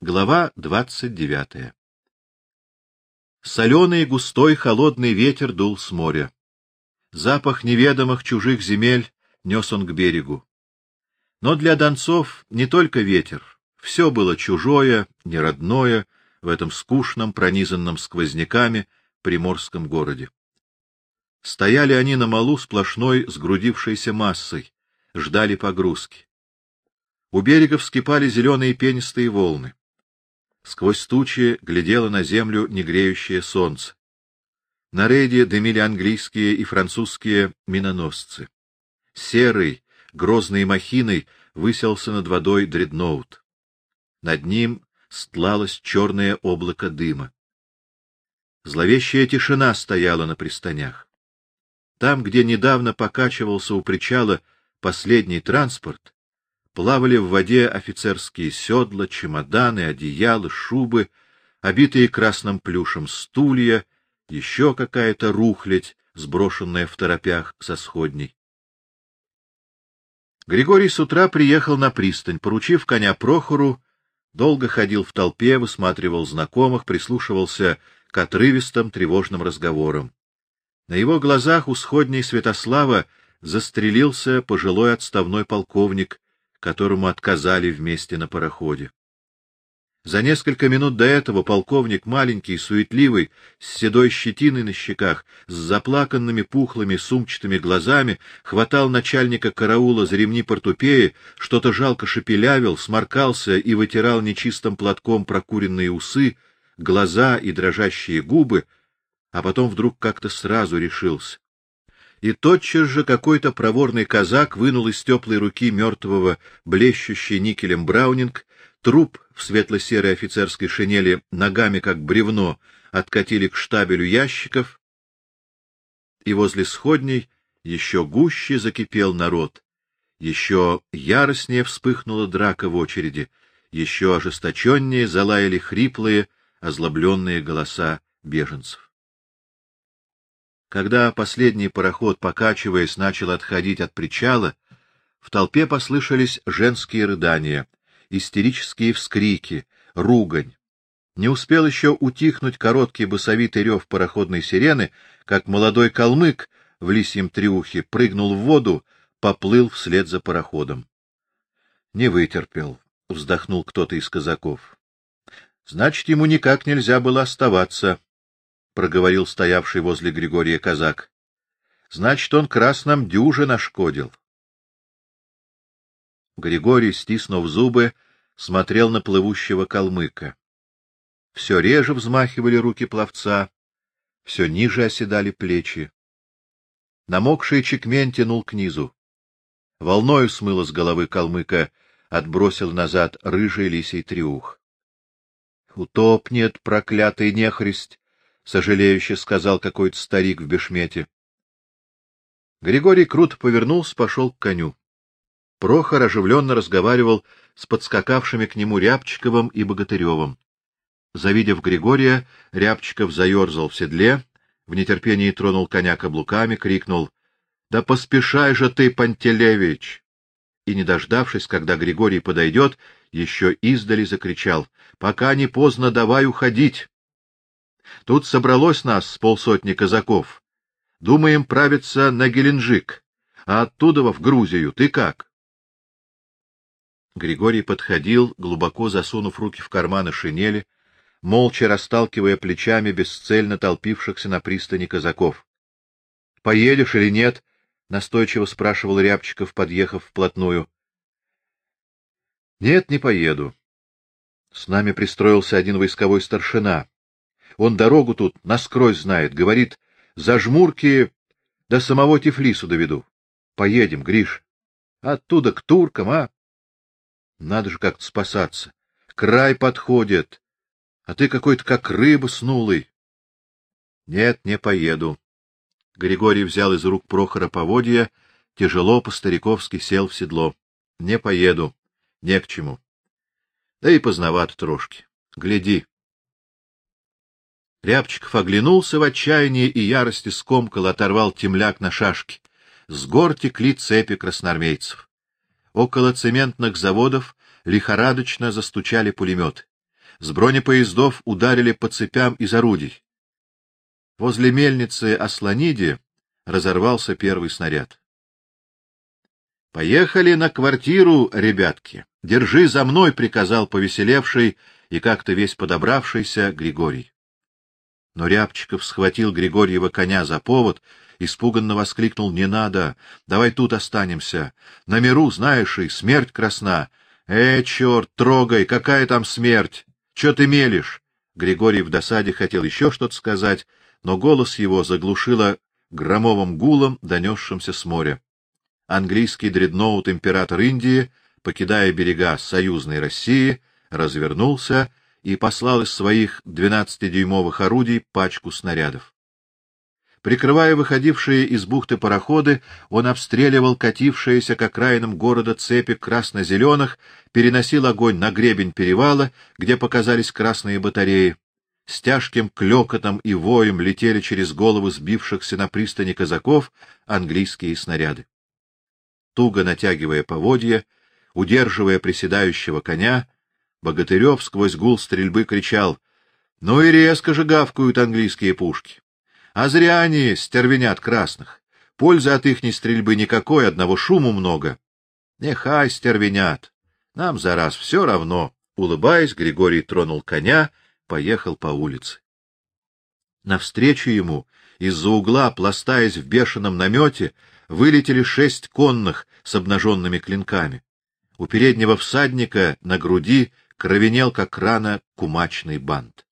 Глава двадцать девятая Соленый, густой, холодный ветер дул с моря. Запах неведомых чужих земель нес он к берегу. Но для донцов не только ветер, все было чужое, неродное в этом скучном, пронизанном сквозняками приморском городе. Стояли они на малу сплошной сгрудившейся массой, ждали погрузки. У берега вскипали зеленые пенистые волны. Сквозь тучи глядело на землю негреющее солнце. На рейде дымили английские и французские миноносцы. Серый, грозной махиной высился над водой дредноут. Над ним стлалось черное облако дыма. Зловещая тишина стояла на пристанях. Там, где недавно покачивался у причала последний транспорт, плавали в воде офицерские седла, чемоданы, одеяла, шубы, обитые красным плюшем стулья, еще какая-то рухлядь, сброшенная в торопях со сходней. Григорий с утра приехал на пристань, поручив коня Прохору, долго ходил в толпе, высматривал знакомых, прислушивался к отрывистым тревожным разговорам. На его глазах у сходней Святослава застрелился пожилой отставной полковник, которому отказали вместе на пароходе. За несколько минут до этого полковник, маленький, суетливый, с седой щетиной на щеках, с заплаканными пухлыми сумчатыми глазами, хватал начальника караула за ремни портупеи, что-то жалко шепелявил, сморкался и вытирал нечистым платком прокуренные усы, глаза и дрожащие губы, а потом вдруг как-то сразу решился и тотчас же какой-то проворный казак вынул из теплой руки мертвого, блещущий никелем браунинг, труп в светло-серой офицерской шинели ногами, как бревно, откатили к штабелю ящиков, и возле сходней еще гуще закипел народ, еще яростнее вспыхнула драка в очереди, еще ожесточеннее залаяли хриплые, озлобленные голоса беженцев. Когда последний пароход, покачиваясь, начал отходить от причала, в толпе послышались женские рыдания, истерические вскрики, ругань. Не успел еще утихнуть короткий басовитый рев пароходной сирены, как молодой калмык в лисьем трюхе прыгнул в воду, поплыл вслед за пароходом. Не вытерпел, вздохнул кто-то из казаков. Значит, ему никак нельзя было оставаться проговорил стоявший возле Григория казак. Значит, он красным дюже нашкодил. Григорий, стиснув зубы, смотрел на плывущего калмыка. Все реже взмахивали руки пловца, все ниже оседали плечи. Намокший чекмень тянул к низу. Волною смыло с головы калмыка, отбросил назад рыжий лисий трюх. Утопнет, проклятый нехрист, сожалеюще сказал какой-то старик в бешмете. Григорий круто повернулся, пошел к коню. Прохор оживленно разговаривал с подскакавшими к нему Рябчиковым и Богатыревым. Завидев Григория, Рябчиков заерзал в седле, в нетерпении тронул коня каблуками, крикнул: "Да поспешай же ты, Пантелеевич!" И не дождавшись, когда Григорий подойдет, еще издали закричал: "Пока не поздно, давай уходить!" Тут собралось нас с полсотни казаков. Думаем правиться на Геленджик, а оттуда в Грузию. Ты как? Григорий подходил, глубоко засунув руки в карманы шинели, молча расталкивая плечами бесцельно толпившихся на пристани казаков. — Поедешь или нет? — настойчиво спрашивал Рябчиков, подъехав вплотную. — Нет, не поеду. С нами пристроился один войсковой старшина. Он дорогу тут насквозь знает, говорит, за жмурки до самого Тифлису доведу. Поедем, Гриш. Оттуда к туркам, а? Надо же как-то спасаться. Край подходит. А ты какой-то как рыба снулый. Нет, не поеду. Григорий взял из рук Прохора поводья, тяжело по-стариковски сел в седло. Не поеду. Не к чему. Да и поздновато трошки. Гляди. Рябчиков оглянулся в отчаянии и ярости скомкал, оторвал темляк на шашке. С гор текли цепи красноармейцев. Около цементных заводов лихорадочно застучали пулеметы. С бронепоездов ударили по цепям из орудий. Возле мельницы Асланиди разорвался первый снаряд. Поехали на квартиру, ребятки. Держи за мной, приказал повеселевший и как-то весь подобравшийся Григорий. Но Рябчиков схватил Григорьева коня за повод, испуганно воскликнул: "Не надо, давай тут останемся. На миру, знаешь, и смерть красна. Э, черт, трогай, какая там смерть? Что ты мелешь?" Григорий в досаде хотел еще что-то сказать, но голос его заглушило громовым гулом, донесшимся с моря. Английский дредноут император Индии, покидая берега союзной России, развернулся и послал из своих двенадцатидюймовых орудий пачку снарядов. Прикрывая выходившие из бухты пароходы, он обстреливал катившиеся к окраинам города цепи красно-зеленых, переносил огонь на гребень перевала, где показались красные батареи. С тяжким клёкотом и воем летели через головы сбившихся на пристани казаков английские снаряды. Туго натягивая поводья, удерживая приседающего коня, Богатырев сквозь гул стрельбы кричал: "Ну и резко же гавкают английские пушки. А зря они стервенят красных. Пользы от ихней стрельбы никакой, одного шуму много. Нехай стервенят. Нам за раз все равно". Улыбаясь, Григорий тронул коня, поехал по улице. Навстречу ему из-за угла, пластаясь в бешеном намете, вылетели шесть конных с обнаженными клинками. У переднего всадника на груди кровенел, как рана, кумачный бант.